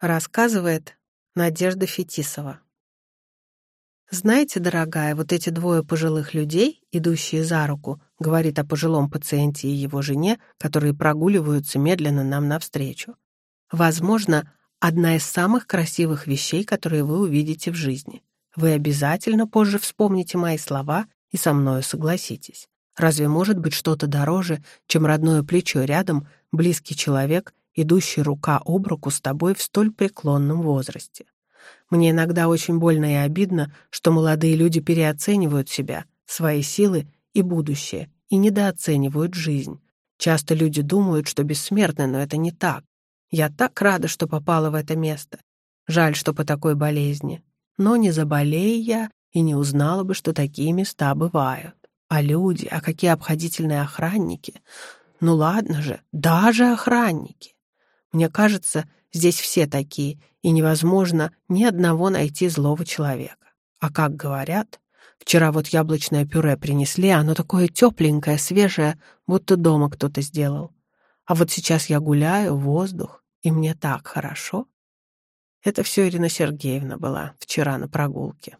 Рассказывает Надежда Фетисова. Знаете, дорогая, вот эти двое пожилых людей, идущие за руку, говорит о пожилом пациенте и его жене, которые прогуливаются медленно нам навстречу. Возможно, одна из самых красивых вещей, которые вы увидите в жизни. Вы обязательно позже вспомните мои слова и со мною согласитесь. Разве может быть что-то дороже, чем родное плечо рядом, близкий человек, идущий рука об руку с тобой в столь преклонном возрасте? Мне иногда очень больно и обидно, что молодые люди переоценивают себя, свои силы и будущее, и недооценивают жизнь. Часто люди думают, что бессмертны, но это не так. Я так рада, что попала в это место. Жаль, что по такой болезни. Но не заболея я и не узнала бы, что такие места бывают. А люди, а какие обходительные охранники. Ну ладно же, даже охранники. Мне кажется, Здесь все такие, и невозможно ни одного найти злого человека. А как говорят, вчера вот яблочное пюре принесли, оно такое тепленькое, свежее, будто дома кто-то сделал. А вот сейчас я гуляю, воздух, и мне так хорошо. Это все Ирина Сергеевна была вчера на прогулке.